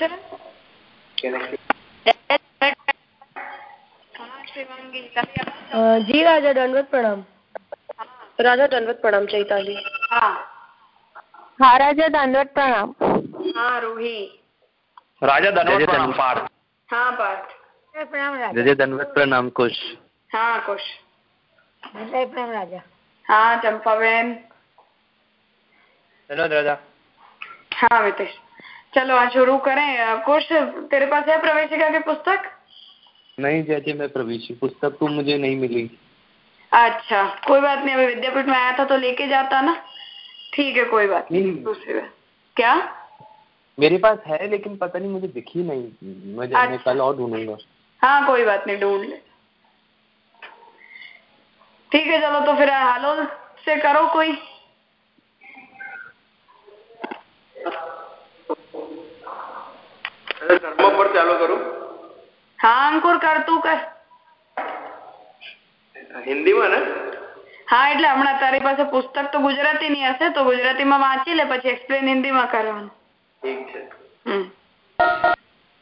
Uh, जी राजा दंडवत प्रणाम। हाँ। राजा दंडवत प्रणाम चैताली। हाँ। हाँ राजा दंडवत प्रणाम। हाँ रूही। राजा दंडवत प्रणाम। पार्थ हाँ पार्थ प्रणाम राजा। दंडवत प्रणाम कुश हाँ कुश जय प्रणाम राजा। हाँ चंपा चंपाबेन हेलो राजा। हाँ मितेश। चलो आज शुरू करें। कुछ तेरे पास है प्रवेशिका की पुस्तक? नहीं जैसे मैं प्रवेशी पुस्तक तो मुझे नहीं मिली। अच्छा कोई बात नहीं अभी विद्यापीठ में आया था तो लेके जाता ना। ठीक है कोई बात नहीं दूसरी बात क्या? मेरे पास है लेकिन पता नहीं मुझे दिखी नहीं। मुझे अच्छा। मैं कल और ढूंढूँगा। हाँ कोई बात नहीं ढूंढ ले। ठीक है चलो तो फिर हालो से करो कोई। ધર્મ પર ચાલુ કરું? હા અંકુર કર તું કર. હિન્દીમાં ને? હા એટલે હમણાં તારી પાસે પુસ્તક તો ગુજરાતી ની હશે તો ગુજરાતીમાં વાંચી લે પછી એક્સપ્લેન હિન્દીમાં કરવાનું. ઠીક છે.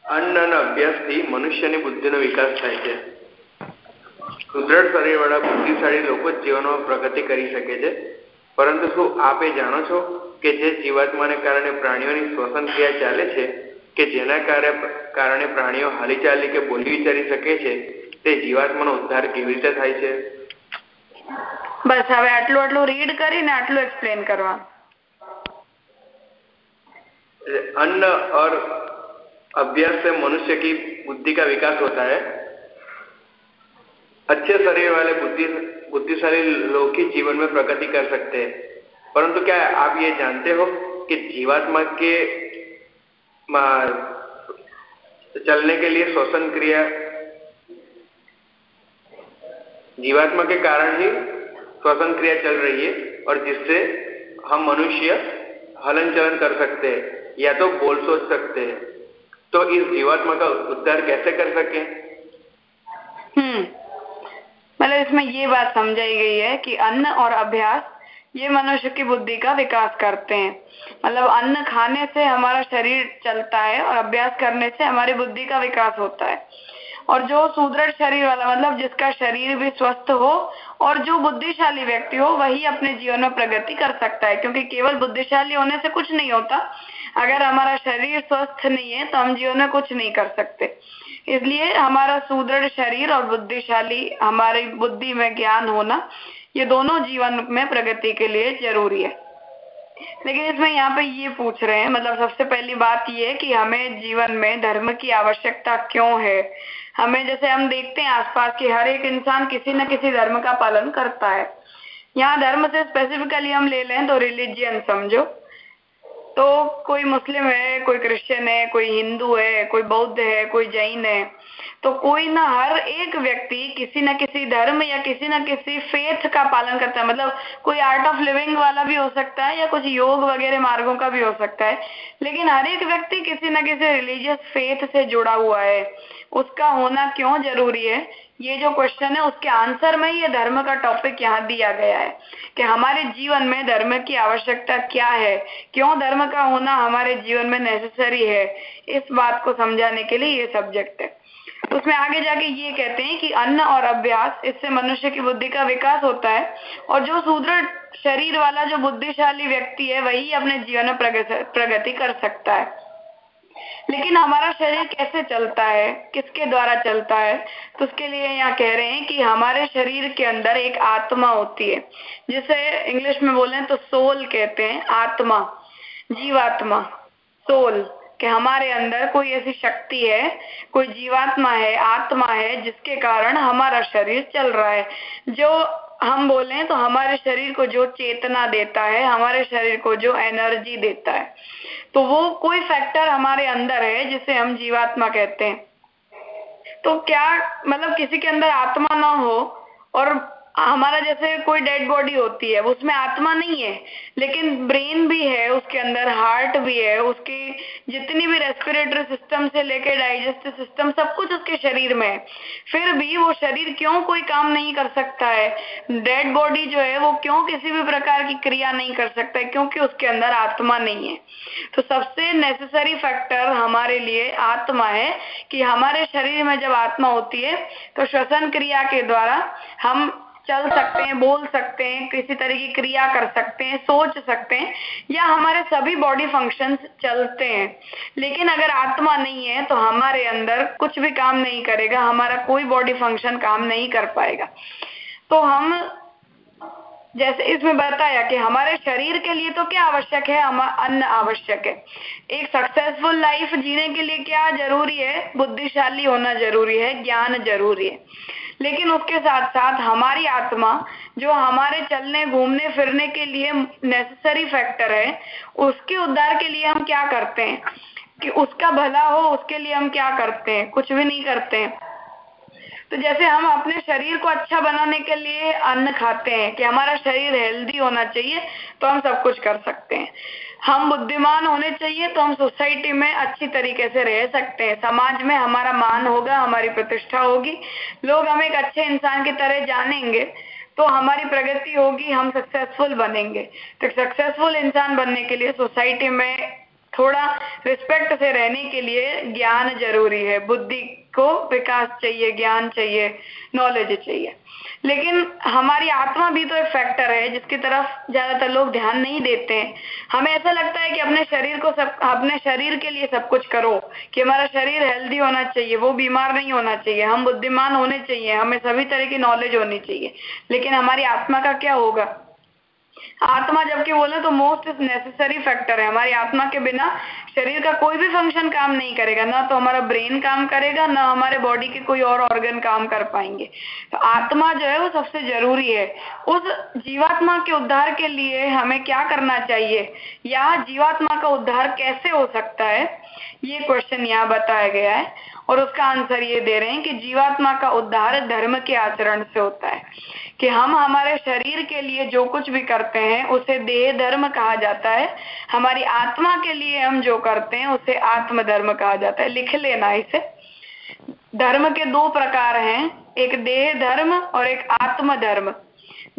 અન્ન અને અભ્યાસથી મનુષ્યની બુદ્ધિનો વિકાસ થાય છે. સુદ્રઢ શરીરવાળા બુદ્ધિશાળી લોકો જીવનમાં પ્રગતિ કરી શકે છે. પરંતુ શું આપ જાણો છો કે જે જીવાત્માને કારણે પ્રાણીઓની શ્વસન ક્રિયા ચાલે છે? કે જેના કારણે પ્રાણીઓ હાલી ચાલી કે બોલી વિચારી શકે છે તે જીવાત્માનો ઉદ્ધાર કેવી રીતે થાય છે બસ હવે આટલું આટલું રીડ કરીને આટલું એક્સપ્લેન કરવાનું अन्न और अभ्यास से मनुष्य की बुद्धि का विकास होता है अच्छे शरीर वाले बुद्धि बुद्धिशाली लोग ही जीवन में प्रगति कर सकते हैं परंतु क्या आप ये जानते हो कि जीवात्मा के चलने के लिए श्वसन क्रिया जीवात्मा के कारण ही श्वसन क्रिया चल रही है और जिससे हम मनुष्य हलन चलन कर सकते हैं या तो बोल सोच सकते हैं। तो इस जीवात्मा का उद्धार कैसे कर सके? हम्म। मतलब इसमें ये बात समझाई गई है कि अन्न और अभ्यास ये मनुष्य की बुद्धि का विकास करते हैं। मतलब अन्न खाने से हमारा शरीर चलता है और अभ्यास करने से हमारी बुद्धि का विकास होता है। और जो सुदृढ़ शरीर वाला मतलब जिसका शरीर भी स्वस्थ हो और जो बुद्धिशाली व्यक्ति हो, वही अपने जीवन में प्रगति कर सकता है। क्योंकि केवल बुद्धिशाली होने से कुछ नहीं होता। अगर हमारा शरीर स्वस्थ नहीं है तो हम जीवन में कुछ नहीं कर सकते। इसलिए हमारा सुदृढ़ शरीर और बुद्धिशाली, हमारी बुद्धि में ज्ञान होना ये दोनों जीवन में प्रगति के लिए ज़रूरी है। लेकिन इसमें यहाँ पे ये पूछ रहे हैं मतलब सबसे पहली बात ये है कि हमें जीवन में धर्म की आवश्यकता क्यों है? हमें जैसे हम देखते हैं आसपास के हर एक इंसान किसी न किसी धर्म का पालन करता है। यहाँ धर्म से स्पेसिफिकली हम ले लें तो रिलीजियन समझो। तो कोई मुस्लिम है, कोई क्रिश्चियन है, कोई हिंदू है, कोई बौद्ध है, कोई जैन है। तो कोई ना, हर एक व्यक्ति किसी न किसी धर्म या किसी न किसी फेथ का पालन करता है। मतलब कोई आर्ट ऑफ़ लिविंग वाला भी हो सकता है या कुछ योग वगैरह मार्गों का भी हो सकता है। लेकिन हर एक व्यक्ति किसी न किसी रिलीजियस फेथ से जुड़ा हुआ है। उसका होना क्यों ज़रूरी है? ये जो क्वेश्चन है, उसके आंसर में ये धर्म का टॉपिक यहाँ दिया गया है कि हमारे जीवन में धर्म की आवश्यकता क्या है? क्यों धर्म का होना हमारे जीवन में नेसेसरी है? इस बात को समझाने के लिए ये सब्जेक्ट है। उसमें आगे जाके ये कहते हैं कि अन्न और अभ्यास, इससे मनुष्य की बुद्धि का विकास होता है और जो सुदृढ़ शरीर वाला, जो बुद्धिशाली व्यक्ति है, वही अपने जीवन में प्रगति कर सकता है। लेकिन हमारा शरीर कैसे चलता है? किसके द्वारा चलता है? तो उसके लिए यहाँ कह रहे हैं कि हमारे शरीर के अंदर एक आत्मा होती है। जिसे इंग्लिश में बोले तो सोल कहते हैं, आत्मा, जीवात्मा, सोल। कि हमारे अंदर कोई ऐसी शक्ति है, कोई जीवात्मा है, आत्मा है, जिसके कारण हमारा शरीर चल रहा है। जो हम बोले तो हमारे शरीर को जो चेतना देता है, हमारे शरीर को जो एनर्जी देता है। तो वो कोई फैक्टर हमारे अंदर है, जिसे हम जीवात्मा कहते हैं। तो क्या मतलब किसी के अंदर आत्मा ना हो और हमारा जैसे कोई डेड बॉडी होती है उसमें आत्मा नहीं है, लेकिन ब्रेन भी है, उसके अंदर हार्ट भी है, उसकी जितनी भी रेस्पिरेटरी सिस्टम से लेकर डाइजेस्टिव सिस्टम सब कुछ उसके शरीर में है। फिर भी वो शरीर क्यों कोई काम नहीं कर सकता है? डेड बॉडी जो है, वो क्यों किसी भी प्रकार की क्रिया नहीं कर सकता है? क्योंकि उसके अंदर आत्मा नहीं है। तो सबसे नेसेसरी फैक्टर हमारे लिए आत्मा है कि हमारे शरीर में जब आत्मा होती है तो श्वसन क्रिया के द्वारा हम चल सकते हैं, बोल सकते हैं, किसी तरह की क्रिया कर सकते हैं, सोच सकते हैं, या हमारे सभी बॉडी फ़ंक्शंस चलते हैं। लेकिन अगर आत्मा नहीं है तो हमारे अंदर कुछ भी काम नहीं करेगा, हमारा कोई बॉडी फ़ंक्शन काम नहीं कर पाएगा। तो हम, जैसे इसमें बताया कि हमारे शरीर के लिए तो क्या आवश्यक है अन्न आवश्यक है। एक सक्सेसफुल लाइफ जीने के लिए क्या ज़रूरी है? बुद्धिशाली होना ज़रूरी है, ज्ञान ज़रूरी है। लेकिन उसके साथ साथ हमारी आत्मा, जो हमारे चलने, घूमने, फिरने के लिए नेसेसरी फैक्टर है, उसके उद्धार के लिए हम क्या करते हैं? कि उसका भला हो, उसके लिए हम क्या करते हैं? कुछ भी नहीं करते। हैं तो जैसे हम अपने शरीर को अच्छा बनाने के लिए अन्न खाते हैं, कि हमारा शरीर हेल्दी होना चाहिए तो हम सब कुछ कर सकते हैं। हम बुद्धिमान होने चाहिए तो हम सोसाइटी में अच्छी तरीके से रह सकते हैं। समाज में हमारा मान होगा, हमारी प्रतिष्ठा होगी। लोग हम एक अच्छे इंसान की तरह जानेंगे तो हमारी प्रगति होगी, हम सक्सेसफुल बनेंगे। तो सक्सेसफुल इंसान बनने के लिए सोसाइटी में थोड़ा रिस्पेक्ट से रहने के लिए ज्ञान ज़रूरी है। बुद्धि को विकास चाहिए, ज्ञान चाहिए नॉलेज चाहिए। लेकिन हमारी आत्मा भी तो एक फैक्टर है, जिसकी तरफ़ ज़्यादातर लोग ध्यान नहीं देते हैं। हमें ऐसा लगता है कि अपने शरीर को सब, अपने शरीर के लिए सब कुछ करो, कि हमारा शरीर हेल्दी होना चाहिए, वो बीमार नहीं होना चाहिए, हम बुद्धिमान होने चाहिए, हमें सभी तरह की नॉलेज होनी चाहिए। लेकिन हमारी आत्मा का क्या होगा? आत्मा जबकि बोले तो मोस्ट नेसेसरी फैक्टर है। हमारी आत्मा के बिना शरीर का कोई भी फ़ंक्शन काम नहीं करेगा। ना तो हमारा ब्रेन काम करेगा, ना हमारे बॉडी के कोई और ऑर्गन काम कर पाएँगे। तो आत्मा जो है वो सबसे ज़रूरी है। उस जीवात्मा के उद्धार के लिए हमें क्या करना चाहिए? या जीवात्मा का उद्धार कैसे हो सकता है? ये क्वेश्चन यहाँ बताया गया है। और उसका आंसर ये दे रहे हैं कि जीवात्मा का उद्धार धर्म के आचरण से होता है। कि हम हमारे शरीर के लिए जो कुछ भी करते हैं, उसे देह धर्म कहा जाता है। हमारी आत्मा के लिए हम जो करते हैं, उसे आत्म धर्म कहा जाता है। लिख लेना इसे। धर्म के दो प्रकार हैं, एक देह धर्म और एक आत्म धर्म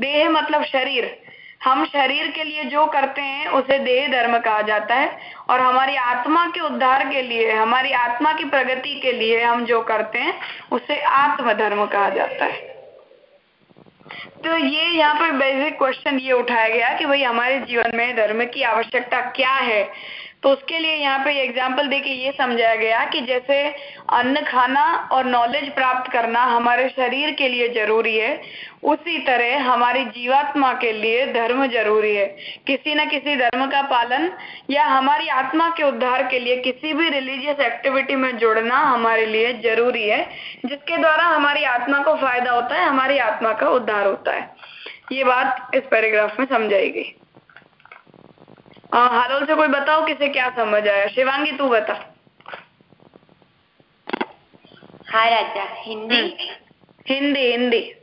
देह मतलब शरीर। हम शरीर के लिए जो करते हैं, उसे देह धर्म कहा जाता है। और हमारी आत्मा के उद्धार के लिए, हमारी आत्मा की प्रगति के लिए हम जो करते हैं, उसे आत्म धर्म कहा जाता है। तो ये यहाँ पर बेसिक क्वेश्चन ये उठाया गया कि भाई हमारे जीवन में धर्म की आवश्यकता क्या है? तो उसके लिए यहाँ पे एग्ज़ाम्पल देके ये समझाया गया कि जैसे अन्न खाना और नॉलेज प्राप्त करना हमारे शरीर के लिए ज़रूरी है, उसी तरह हमारी जीवात्मा के लिए धर्म ज़रूरी है। किसी न किसी धर्म का पालन या हमारी आत्मा के उद्धार के लिए किसी भी रिलीजियस एक्टिविटी में जुड़ना हमारे लिए ज़रूरी है, जिसके द्वारा हमारी आत्मा को फ़ायदा होता है, हमारी आत्मा का उद्धार होता है। ये बात इस पैराग्राफ में समझाई गई। हालोल से कोई बताओ किसे क्या समझ आया? शिवांगी तू बता। हाँ राजा हिंदी? हम्म। हिंदी हिंदी।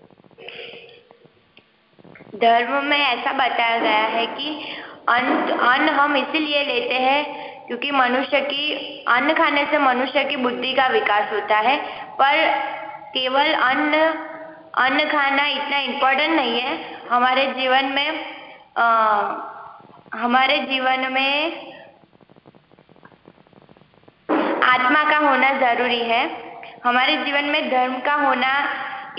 धर्म में ऐसा बताया गया है कि अन्न अन्न हम इसीलिए लेते हैं क्योंकि मनुष्य की अन्न खाने से मनुष्य की बुद्धि का विकास होता है पर केवल अन्न अन्न खाना इतना इम्पोर्टेंट नहीं है। हमारे जीवन में आ, हमारे जीवन में आत्मा का होना ज़रूरी है। हमारे जीवन में धर्म का होना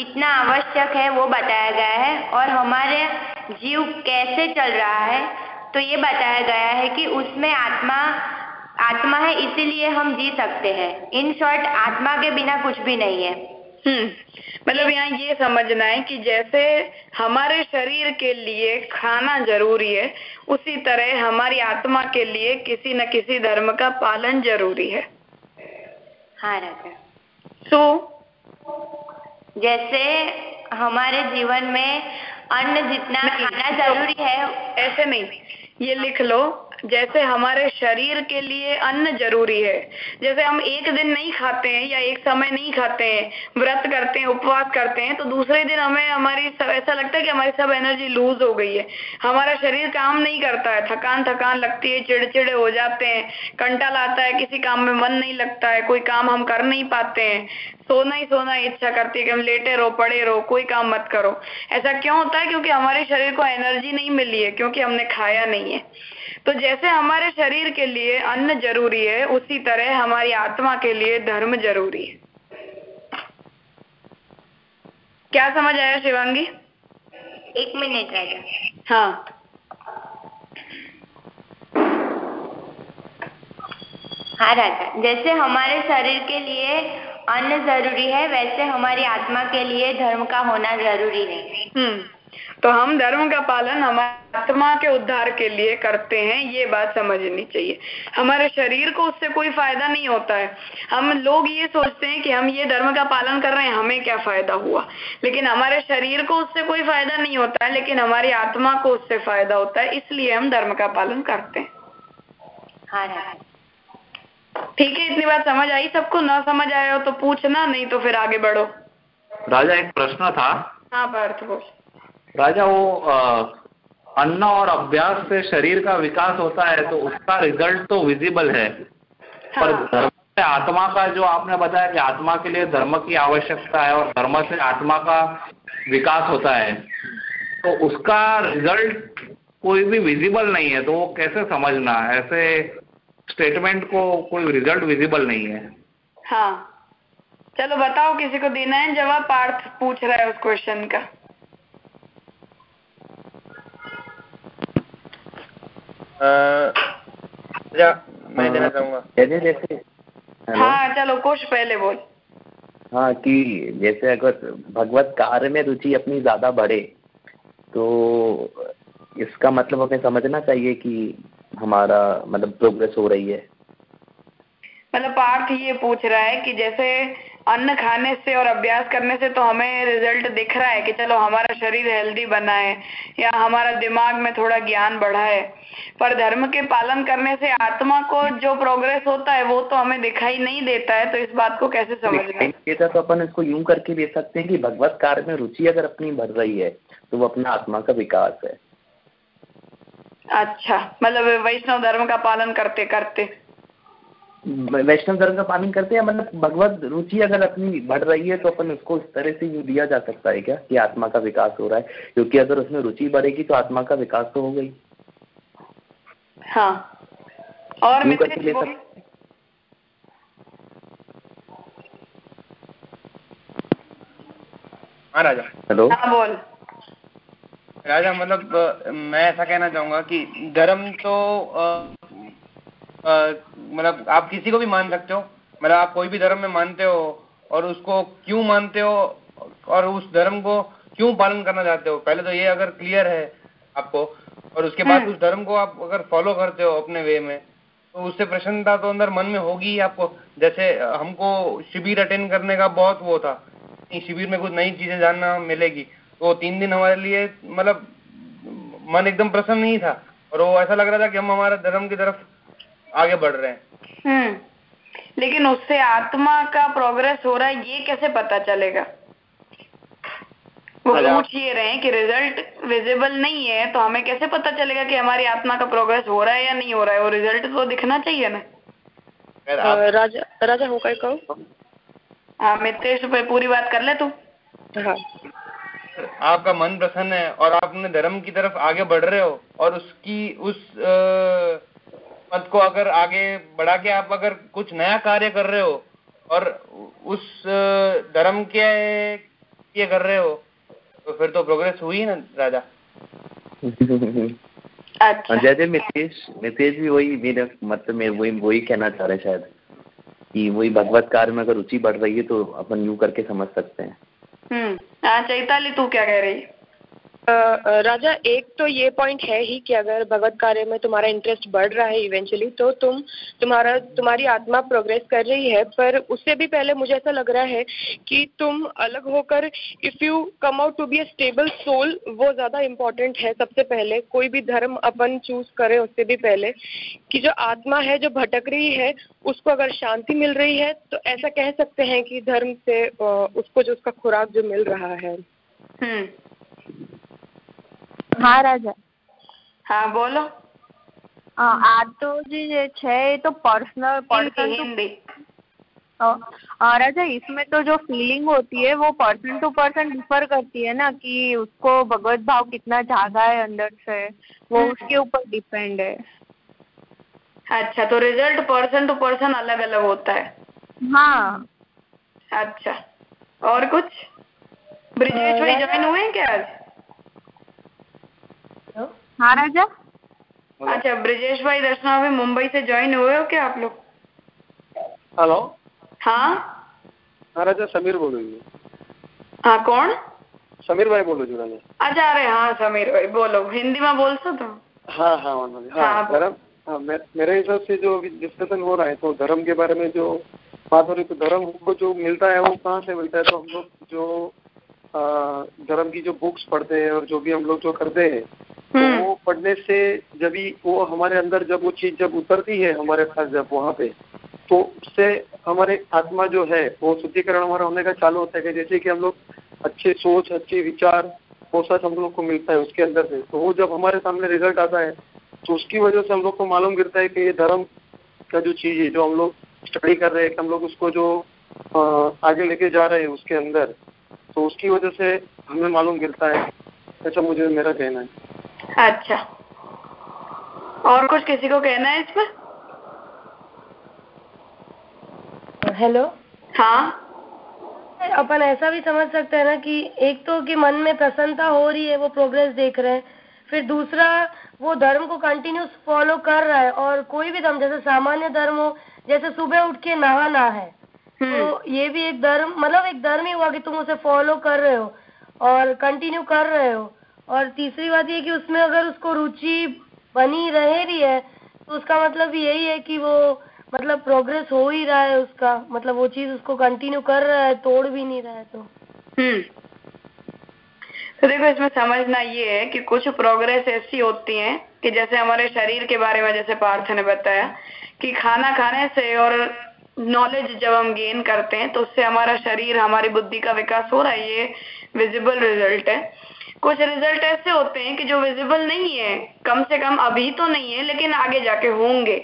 इतना आवश्यक है, वो बताया गया है। और हमारे जीव कैसे चल रहा है तो ये बताया गया है कि उसमें आत्मा आत्मा है, इसीलिए हम जी सकते हैं। इन शॉर्ट, आत्मा के बिना कुछ भी नहीं है। मतलब यहाँ ये समझना है कि जैसे हमारे शरीर के लिए खाना ज़रूरी है उसी तरह हमारी आत्मा के लिए किसी न किसी धर्म का पालन ज़रूरी है। हाँ राजा। सो जैसे हमारे जीवन में अन्न जितना खाना ज़रूरी है ऐसे नहीं। ये लिख लो। जैसे हमारे शरीर के लिए अन्न ज़रूरी है। जैसे हम एक दिन नहीं खाते हैं या एक समय नहीं खाते हैं, व्रत करते हैं, उपवास करते हैं तो दूसरे दिन हमें हमारी सब, ऐसा लगता है कि हमारी सब एनर्जी लूज हो गई है। हमारा शरीर काम नहीं करता है, थकान थकान लगती है, चिड़चिड़े हो जाते हैं कंटा लाता है, किसी काम में मन नहीं लगता है, कोई काम हम कर नहीं पाते हैं। सोना ही सोना इच्छा करती है कि हम लेटे रहो, पड़े रहो, कोई काम मत करो। ऐसा क्यों होता है? क्योंकि हमारे शरीर को एनर्जी नहीं मिली है, क्योंकि हमने खाया नहीं है। तो जैसे हमारे शरीर के लिए अन्न ज़रूरी है उसी तरह हमारी आत्मा के लिए धर्म ज़रूरी है। क्या समझ आया शिवांगी? एक मिनट राजा। हाँ। हाँ राजा जैसे हमारे शरीर के लिए अन्न ज़रूरी है वैसे हमारी आत्मा के लिए धर्म का होना ज़रूरी है हम्म। तो हम धर्म का पालन हमारे आत्मा के उद्धार के लिए करते हैं ये बात समझनी चाहिए। हमारे शरीर को उससे कोई फ़ायदा नहीं होता है। हम लोग ये सोचते हैं कि हम ये धर्म का पालन कर रहे हैं हमें क्या फ़ायदा हुआ? लेकिन हमारे शरीर को उससे कोई फ़ायदा नहीं होता है लेकिन हमारी आत्मा को उससे फ़ायदा होता है इसलिए हम धर्म का पालन करते हैं। हाँ राजा ठीक है इतनी बात समझ आई सबको? ना समझ आया हो तो पूछना नहीं तो फिर आगे बढ़ो। राजा एक प्रश्न था। हाँ पार्थ बोल। राजा वो अन्न और अभ्यास से शरीर का विकास होता है तो उसका रिज़ल्ट तो विजिबल है। हाँ। पर धर्म से आत्मा का जो आपने बताया कि आत्मा के लिए धर्म की आवश्यकता है और धर्म से आत्मा का विकास होता है तो उसका रिज़ल्ट कोई भी विजिबल नहीं है तो वो कैसे समझना? ऐसे स्टेटमेंट को कोई रिज़ल्ट विजिबल नहीं है। हाँ। चलो बताओ किसी को देना है जवाब? पार्थ पूछ रहा है उस क्वेश्चन का। मैं देना चाहूँगा। जैसे हाँ चलो कुछ पहले बोल। हाँ कि जैसे अगर भगवत कार्य में रुचि अपनी ज़्यादा बढ़े तो इसका मतलब हमें समझना चाहिए कि हमारा मतलब प्रोग्रेस हो रही है। मतलब पार्थ ये पूछ रहा है कि जैसे अन्न खाने से और अभ्यास करने से तो हमें रिज़ल्ट दिख रहा है कि चलो हमारा शरीर हेल्दी बना है या हमारा दिमाग में थोड़ा ज्ञान बढ़ा है। पर धर्म के पालन करने से आत्मा को जो प्रोग्रेस होता है वो तो हमें दिखाई नहीं देता है तो इस बात को कैसे समझना? देता तो अपन इसको यूँ करके ले सकते हैं कि भगवत कार्य में रुचि अगर अपनी बढ़ रही है तो वो अपना आत्मा का विकास है। अच्छा मतलब वैष्णव धर्म का पालन करते करते। वैष्णव धर्म का पालन करते हैं मतलब भगवत रुचि अगर अपनी बढ़ रही है तो अपन उसको इस तरह से यूँ दिया जा सकता है क्या कि आत्मा का विकास हो रहा है? क्योंकि अगर उसमें रुचि बढ़ेगी तो आत्मा का विकास तो हो गई। हाँ। और हाँ राजा। हेलो। हाँ बोल। राजा मतलब मैं ऐसा कहना चाहूँगा कि धर्म तो मतलब आप किसी को भी मान सकते हो। मतलब आप कोई भी धर्म में मानते हो और उसको क्यों मानते हो और उस धर्म को क्यों पालन करना चाहते हो? पहले तो ये अगर क्लियर है आपको और उसके बाद हम्म। उस धर्म को आप अगर फॉलो करते हो अपने वे में तो उससे प्रसन्नता तो अंदर मन में होगी ही आपको। जैसे हमको शिविर अटेंड करने का बहुत वो था। शिविर में कुछ नई चीज़ें जानना मिलेगी। तो तीन दिन हमारे लिए मतलब मन एकदम प्रसन्न नहीं था। और वो ऐसा लग रहा था कि हम हमारे धर्म की तरफ़ आगे बढ़ रहे हैं। हम्म। लेकिन उससे आत्मा का प्रोग्रेस हो रहा है ये कैसे पता चलेगा? पूछ ये रहे कि रिज़ल्ट विजिबल नहीं है तो हमें कैसे पता चलेगा कि हमारी आत्मा का प्रोग्रेस हो रहा है या नहीं हो रहा है? वो रिज़ल्ट तो दिखना चाहिए ना। राजा राजा हो कर कहो। हाँ मित्रेश पूरी बात कर ले तू। हाँ। आपका मन प्रसन्न है और आप अपने धर्म की तरफ़ आगे बढ़ रहे हो और उसकी उस पद को अगर आगे बढ़ा के आप अगर कुछ नया कार्य कर रहे हो और उस धर्म के ये कर रहे हो तो फिर तो प्रोग्रेस हुई ना राजा। अच्छा। जैसे मितेश मितेश भी वही मेरे मतलब मैं वही वही कहना चाह रहे शायद कि वही भगवत कार्य में अगर रुचि बढ़ रही है तो अपन यू करके समझ सकते हैं। हम्म। हाँ चैताली तू क्या कह रही? राजा, एक तो ये पॉइंट है ही कि अगर भगवत कार्य में तुम्हारा इंटरेस्ट बढ़ रहा है इवेंचुअली तो तुम तुम्हारा, तुम्हारी आत्मा प्रोग्रेस कर रही है, पर उससे भी पहले मुझे ऐसा लग रहा है कि तुम अलग होकर if you come out to be a stable soul वो ज़्यादा इम्पोर्टेंट है सबसे पहले। कोई भी धर्म अपन चूज़ करें उससे भी पहले कि जो आत्मा है, जो भटक रही है, उसको अगर शांति मिल रही है तो ऐसा कह सकते हैं कि धर्म से उसको जो उसका खुराक जो मिल रहा है। हम्म હા રાજા હા બોલો આ તો જે છે એ તો पर्सनल पर्सन हिंदी राजा इसमें तो जो फीलिंग होती है वो पर्सन टू पर्सन डिफर करती है ना कि उसको भगवत भाव कितना जागा है अंदर से वो उसके ऊपर डिपेंड है अच्छा तो रिजल्ट पर्सन टू पर्सन अलग अलग होता है हाँ अच्छा और कुछ ब्रिजेश भाई ज्वाइन हुए हैं क्या आज हाँ राजा अच्छा ब्रिजेश भाई दर्शना भी मुंबई से ज्वाइन हुए हो क्या आप लोग? हेलो हाँ? हाँ राजा समीर बोलो जी हाँ कौन? समीर भाई बोलो जी राजा अच्छा अरे हाँ समीर भाई बोलो। हिंदी में बोल सो तुम। हाँ हाँ हाँ हाँ, धर्म हाँ मेरे हिसाब से जो अभी डिस्कशन हो रहा है तो धर्म के बारे में जो बात हो रही तो धर्म को जो मिलता है वो कहाँ से मिलता है? तो हम लोग जो धर्म की जो बुक्स पढ़ते हैं और जो भी हम लोग जो करते हैं तो हम्म। वो पढ़ने से जब वो हमारे अंदर जब वो चीज़ जब उतरती है हमारे पास जब वहाँ पे तो उससे हमारे आत्मा जो है, वो शुद्धिकरण हमारा होने का चालू होता है जैसे कि हम लोग अच्छे सोच, अच्छे विचार, वो सब हम लोग को मिलता है उसके अंदर से। तो वो जब हमारे सामने रिज़ल्ट आता है तो उसकी वजह से हम लोग को मालूम गिरता है कि ये धर्म का जो चीज़ है, जो हम लोग स्टडी कर रहे हैं हम लोग उसको जो आगे लेके जा रहे हैं उसके अंदर तो उसकी वजह से हमें मालूम गिरता है। ऐसा मुझे, मेरा कहना है। अच्छा। और कुछ किसी को कहना है इसमें हेलो। हाँ। अपन ऐसा भी समझ सकते हैं ना कि एक तो कि मन में प्रसन्नता हो रही है वो प्रोग्रेस देख रहे हैं। फिर दूसरा वो धर्म को कंटिन्यूस फॉलो कर रहा है और कोई भी धर्म जैसे सामान्य धर्म हो जैसे सुबह उठ के नहाना है हम्म। तो ये भी एक धर्म मतलब एक धर्म ही हुआ कि तुम उसे फॉलो कर रहे हो और कंटिन्यू कर रहे हो। और तीसरी बात ये कि उसमें अगर उसको रुचि बनी रह रही है तो उसका मतलब यही है कि वो मतलब प्रोग्रेस हो ही रहा है उसका। मतलब वो चीज़ उसको कंटिन्यू कर रहा है, तोड़ भी नहीं रहा है तो। हम्म। तो देखो, इसमें समझना ये है कि कुछ प्रोग्रेस ऐसी होती है कि जैसे हमारे शरीर के बारे में जैसे पार्थ ने बताया कि खाना खाने से और नॉलेज जब हम गेन करते हैं तो उससे हमारा शरीर, हमारी बुद्धि का विकास हो रहा है। ये विजिबल रिज़ल्ट है। कुछ रिज़ल्ट ऐसे होते हैं कि जो विजिबल नहीं है, कम से कम अभी तो नहीं है, लेकिन आगे जाके होंगे।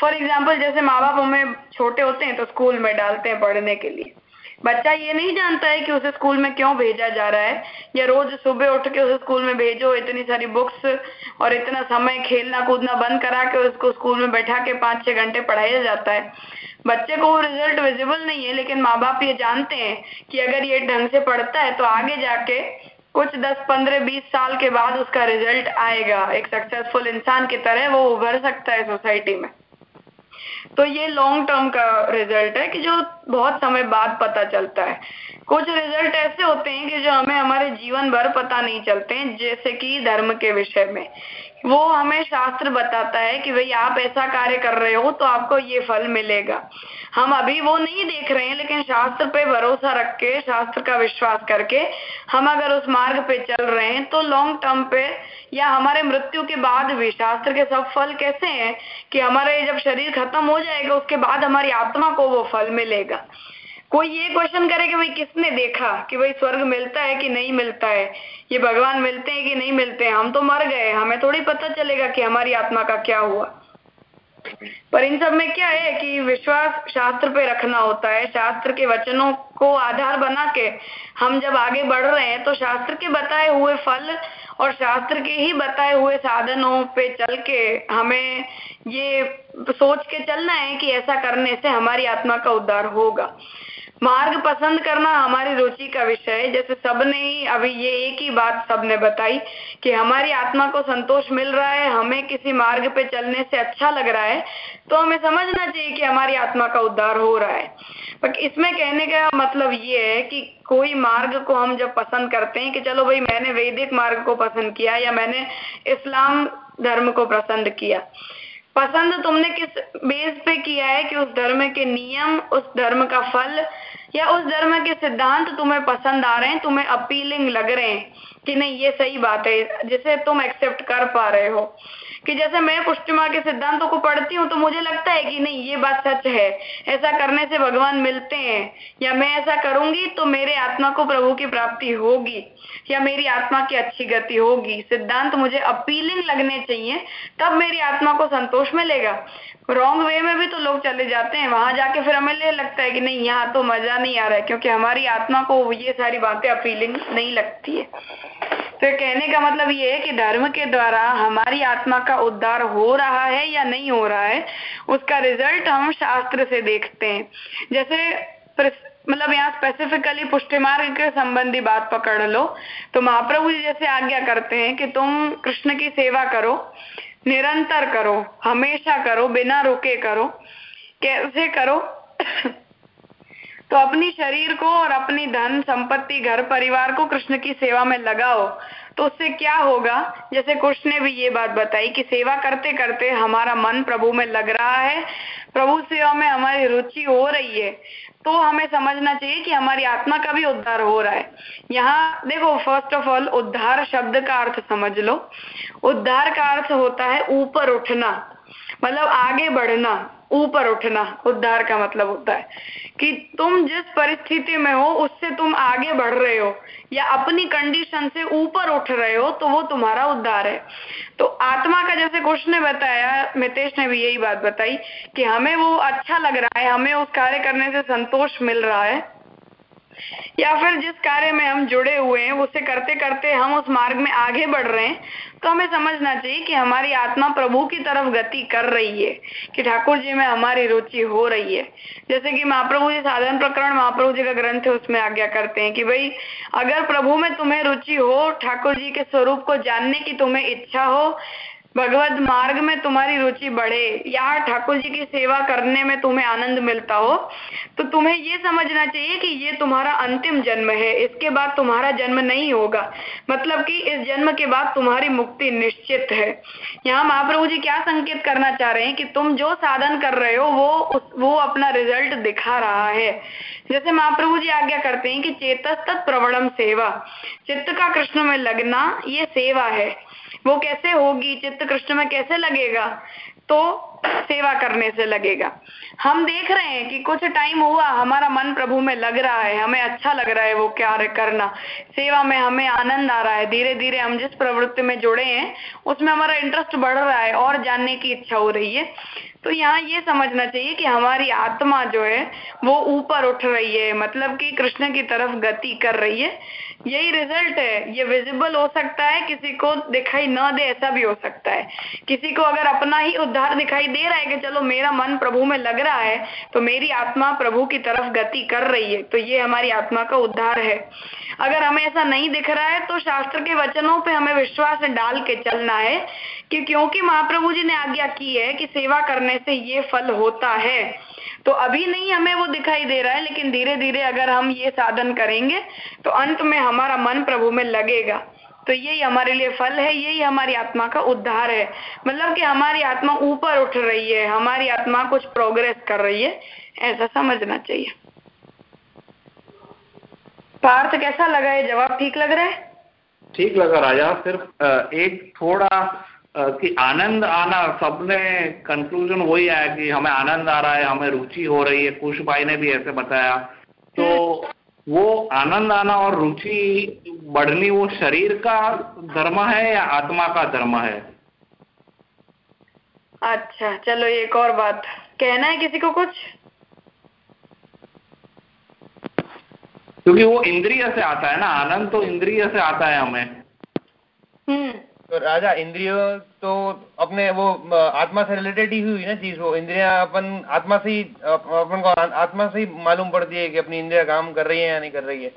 फॉर एग्ज़ाम्पल जैसे माँ बाप हमें छोटे होते हैं तो स्कूल में डालते हैं पढ़ने के लिए। बच्चा ये नहीं जानता है कि उसे स्कूल में क्यों भेजा जा रहा है, या रोज सुबह उठ के उसे स्कूल में भेजो, इतनी सारी बुक्स और इतना समय खेलना कूदना बंद करा के उसको स्कूल में बैठा के पाँच छह घंटे पढ़ाया जाता है। बच्चे को वो रिज़ल्ट विजिबल नहीं है, लेकिन माँ बाप ये जानते हैं कि अगर ये ढंग से पढ़ता है तो आगे जाके कुछ 10, 15, 20 साल के बाद उसका रिज़ल्ट आएगा। एक सक्सेसफुल इंसान की तरह वो उभर सकता है सोसाइटी में। तो ये लॉन्ग टर्म का रिज़ल्ट है कि जो बहुत समय बाद पता चलता है। कुछ रिज़ल्ट ऐसे होते हैं कि जो हमें हमारे जीवन भर पता नहीं चलते हैं जैसे कि धर्म के विषय में। वो हमें शास्त्र बताता है कि भाई आप ऐसा कार्य कर रहे हो तो आपको ये फल मिलेगा। हम अभी वो नहीं देख रहे हैं, लेकिन शास्त्र पे भरोसा रख के, शास्त्र का विश्वास करके हम अगर उस मार्ग पे चल रहे हैं तो लॉन्ग टर्म पे या हमारे मृत्यु के बाद भी, शास्त्र के सब फल कैसे हैं कि हमारे जब शरीर खत्म हो जाएगा, उसके बाद हमारी आत्मा को वो फल मिलेगा। कोई ये क्वेश्चन करे कि भाई किसने देखा कि भाई स्वर्ग मिलता है कि नहीं मिलता है? ये भगवान मिलते हैं कि नहीं मिलते हैं? हम तो मर गए हमें थोड़ी पता चलेगा कि हमारी आत्मा का क्या हुआ। पर इन सब में क्या है कि विश्वास शास्त्र पे रखना होता है। शास्त्र के वचनों को आधार बना के हम जब आगे बढ़ रहे हैं तो शास्त्र के बताए हुए फल और शास्त्र के ही बताए हुए साधनों पे चल के हमें ये सोच के चलना है कि ऐसा करने से हमारी आत्मा का उद्धार होगा। मार्ग पसंद करना हमारी रुचि का विषय है। जैसे सबने ही अभी ये एक ही बात सबने बताई कि हमारी आत्मा को संतोष मिल रहा है, हमें किसी मार्ग पे चलने से अच्छा लग रहा है तो हमें समझना चाहिए कि हमारी आत्मा का उद्धार हो रहा है। पर इसमें कहने का मतलब ये है कि कोई मार्ग को हम जब पसंद करते हैं कि चलो भाई, मैंने वैदिक मार्ग को पसंद किया या मैंने इस्लाम धर्म को पसंद किया। पसंद तुमने किस बेस पे किया है कि उस धर्म के नियम, उस धर्म का फल या उस धर्म के सिद्धांत तुम्हें पसंद आ रहे हैं, तुम्हें अपीलिंग लग रहे हैं कि नहीं, ये सही बात है, जिसे तुम एक्सेप्ट कर पा रहे हो। कि जैसे मैं पुष्टिमा के सिद्धांतों को पढ़ती हूँ तो मुझे लगता है कि नहीं, ये बात सच है। ऐसा करने से भगवान मिलते हैं। या मैं ऐसा करूँगी तो मेरे आत्मा को प्रभु की प्राप्ति होगी, या मेरी आत्मा की अच्छी गति होगी। सिद्धांत मुझे अपीलिंग लगने चाहिए, तब मेरी आत्मा को संतोष मिलेगा। रॉन्ग वे में भी तो लोग चले जाते हैं। वहाँ जाके फिर हमें ले लगता है कि नहीं, यहाँ तो मज़ा नहीं आ रहा है, क्योंकि हमारी आत्मा को ये सारी बातें अपीलिंग नहीं लगती है। तो कहने का मतलब ये है कि धर्म के द्वारा हमारी आत्मा का उद्धार हो रहा है या नहीं हो रहा है, उसका रिज़ल्ट हम शास्त्र से देखते हैं। जैसे मतलब यहाँ स्पेसिफिकली पुष्टि मार्ग के संबंधी बात पकड़ लो तो महाप्रभु जी जैसे आज्ञा करते हैं कि तुम कृष्ण की सेवा करो, निरंतर करो, हमेशा करो, बिना रुके करो। कैसे करो? तो अपनी शरीर को और अपनी धन संपत्ति, घर परिवार को कृष्ण की सेवा में लगाओ। तो उससे क्या होगा? जैसे कृष्ण ने भी ये बात बताई कि सेवा करते करते हमारा मन प्रभु में लग रहा है, प्रभु सेवा में हमारी रुचि हो रही है। तो हमें समझना चाहिए कि हमारी आत्मा का भी उद्धार हो रहा है। यहाँ देखो फ़र्स्ट ऑफ़ ऑल उद्धार शब्द का अर्थ समझ लो। उद्धार का अर्थ होता है ऊपर उठना मतलब आगे बढ़ना। ऊपर उठना, उद्धार का मतलब होता है। कि तुम जिस परिस्थिति में हो, उससे तुम आगे बढ़ रहे हो, या अपनी कंडीशन से ऊपर उठ रहे हो तो वो तुम्हारा उद्धार है। तो आत्मा का जैसे कुछ ने बताया, मितेश ने भी यही बात बताई, कि हमें वो अच्छा लग रहा है, हमें उस कार्य करने से संतोष मिल रहा है। या फिर जिस कार्य में हम जुड़े हुए हैं, उसे करते करते हम उस मार्ग में आगे बढ़ रहे हैं तो हमें समझना चाहिए कि हमारी आत्मा प्रभु की तरफ़ गति कर रही है, कि ठाकुर जी में हमारी रुचि हो रही है। जैसे कि महाप्रभु जी साधन प्रकरण, महाप्रभु जी का ग्रंथ है उसमें आज्ञा करते हैं कि भाई, अगर प्रभु में तुम्हें रुचि हो, ठाकुर जी के स्वरूप को जानने की तुम्हें इच्छा हो भगवत मार्ग में तुम्हारी रुचि बढ़े या ठाकुर जी की सेवा करने में तुम्हें आनंद मिलता हो तो तुम्हें ये समझना चाहिए कि ये तुम्हारा अंतिम जन्म है। इसके बाद तुम्हारा जन्म नहीं होगा। मतलब कि इस जन्म के बाद तुम्हारी मुक्ति निश्चित है। यहाँ महाप्रभु जी क्या संकेत करना चाह रहे हैं कि तुम जो साधन कर रहे हो, वो वो अपना रिज़ल्ट दिखा रहा है। जैसे महाप्रभु जी आज्ञा करते हैं कि चेतस तत् प्रवणम सेवा। चित्त का कृष्ण में लगना ये सेवा है। वो कैसे होगी? चित्त कृष्ण में कैसे लगेगा? तो सेवा करने से लगेगा। हम देख रहे हैं कि कुछ टाइम हुआ, हमारा मन प्रभु में लग रहा है, हमें अच्छा लग रहा है वो क्या करना। सेवा में हमें आनंद आ रहा है। धीरे धीरे हम जिस प्रवृत्ति में जुड़े हैं, उसमें हमारा इंटरेस्ट बढ़ रहा है और जानने की इच्छा हो रही है। तो यहाँ ये समझना चाहिए कि हमारी आत्मा जो है, वो ऊपर उठ रही है। मतलब कि कृष्ण की तरफ़ गति कर रही है। यही रिज़ल्ट है। ये विजिबल हो सकता है, किसी को दिखाई न दे, ऐसा भी हो सकता है। किसी को अगर अपना ही उद्धार दिखाई दे रहा है कि चलो मेरा मन प्रभु में लग रहा है तो मेरी आत्मा प्रभु की तरफ़ गति कर रही है तो ये हमारी आत्मा का उद्धार है। अगर हमें ऐसा नहीं दिख रहा है तो शास्त्र के वचनों पे हमें विश्वास डाल के चलना है कि क्योंकि महाप्रभु जी ने आज्ञा की है कि सेवा करने से ये फल होता है। तो अभी नहीं हमें वो दिखाई दे रहा है, लेकिन धीरे धीरे अगर हम ये साधन करेंगे तो अंत में हमारा मन प्रभु में लगेगा। तो यही हमारे लिए फल है, यही हमारी आत्मा का उद्धार है। मतलब कि हमारी आत्मा ऊपर उठ रही है, हमारी आत्मा कुछ प्रोग्रेस कर रही है, ऐसा समझना चाहिए। पार्थ, कैसा लगा है जवाब? ठीक लग रहा है? ठीक लगा राजा, सिर्फ़ एक थोड़ा कि आनंद आना सबने कंक्लूजन वही आया कि हमें आनंद आ रहा है हमें रुचि हो रही है। कुश भाई ने भी ऐसे बताया। तो वो आनंद आना और रुचि बढ़नी वो शरीर का धर्म है या आत्मा का धर्म है? अच्छा चलो एक और बात। कहना है किसी को कुछ? क्योंकि वो इंद्रिय से आता है ना आनंद तो इंद्रिय से आता है हमें। हम्म। तो राजा, इंद्रियों तो अपने वो आत्मा से रिलेटेड ही हुई ना चीज़ वो। इंद्रिया अपन, आत्मा से ही अपन को आत्मा से ही मालूम पड़ती है कि अपनी इंद्रिया काम कर रही है या नहीं कर रही है।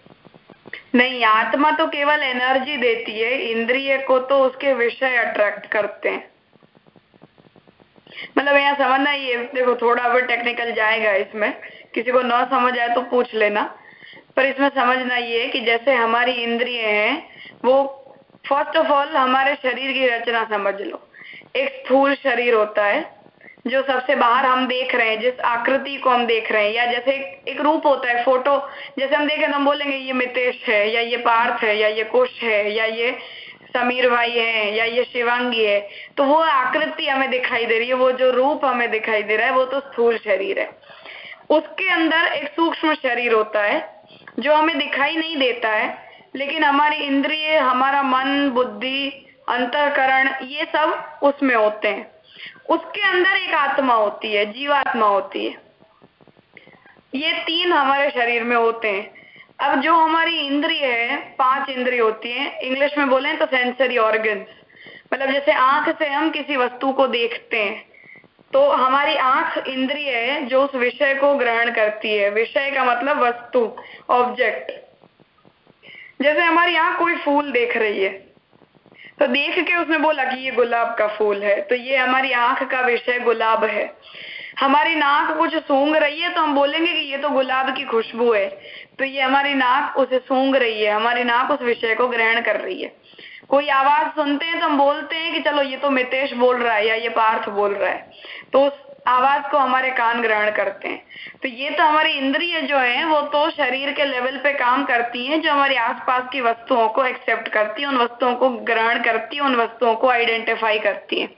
नहीं, आत्मा तो केवल एनर्जी देती है, इंद्रिय को तो उसके विषय अट्रैक्ट करते हैं। मतलब यहाँ समझना ये, देखो थोड़ा अब टेक्निकल जाएगा इसमें। किसी को न समझ आए तो पूछ लेना। पर इसमें समझना ये कि जैसे हमारी इंद्रिय हैं, वो फ़र्स्ट ऑफ़ ऑल हमारे शरीर की रचना समझ लो। एक स्थूल शरीर होता है जो सबसे बाहर हम देख रहे हैं जिस आकृति को हम देख रहे हैं या जैसे एक, एक रूप होता है फ़ोटो। जैसे हम देखें तो हम बोलेंगे ये मितेश है या ये पार्थ है या ये कुश है या ये समीर भाई है या ये शिवांगी है। तो वो आकृति हमें दिखाई दे रही है वो जो रूप हमें दिखाई दे रहा है वो तो स्थूल शरीर है। उसके अंदर एक सूक्ष्म शरीर होता है जो हमें दिखाई नहीं देता है लेकिन हमारी इंद्रिय, हमारा मन, बुद्धि, अंतकरण, ये सब उसमें होते हैं। उसके अंदर एक आत्मा होती है, जीवात्मा होती है। ये तीन हमारे शरीर में होते हैं। अब जो हमारी इंद्रिय है, पाँच इंद्रिय होती है, इंग्लिश में बोले तो सेंसरी ऑर्गन्स मतलब जैसे आँख से हम किसी वस्तु को देखते हैं तो हमारी आँख इंद्रिय है जो उस विषय को ग्रहण करती है। विषय का मतलब वस्तु ऑब्जेक्ट जैसे हमारी आँख कोई फूल देख रही है तो देख के उसने बोला कि ये गुलाब का फूल है तो ये हमारी आँख का विषय गुलाब है। हमारी नाक कुछ सूंघ रही है तो हम बोलेंगे कि ये तो गुलाब की खुशबू है तो ये हमारी नाक उसे सूंघ रही है, हमारी नाक उस विषय को ग्रहण कर रही है। कोई आवाज़ सुनते हैं तो हम बोलते हैं कि चलो ये तो मितेश बोल रहा है या ये पार्थ बोल रहा है तो उस आवाज़ को हमारे कान ग्रहण करते हैं। तो ये तो हमारी इंद्रिय जो है वो तो शरीर के लेवल पे काम करती हैं जो हमारी आसपास की वस्तुओं को एक्सेप्ट करती है उन वस्तुओं को ग्रहण करती है उन वस्तुओं को आइडेंटिफाई करती है।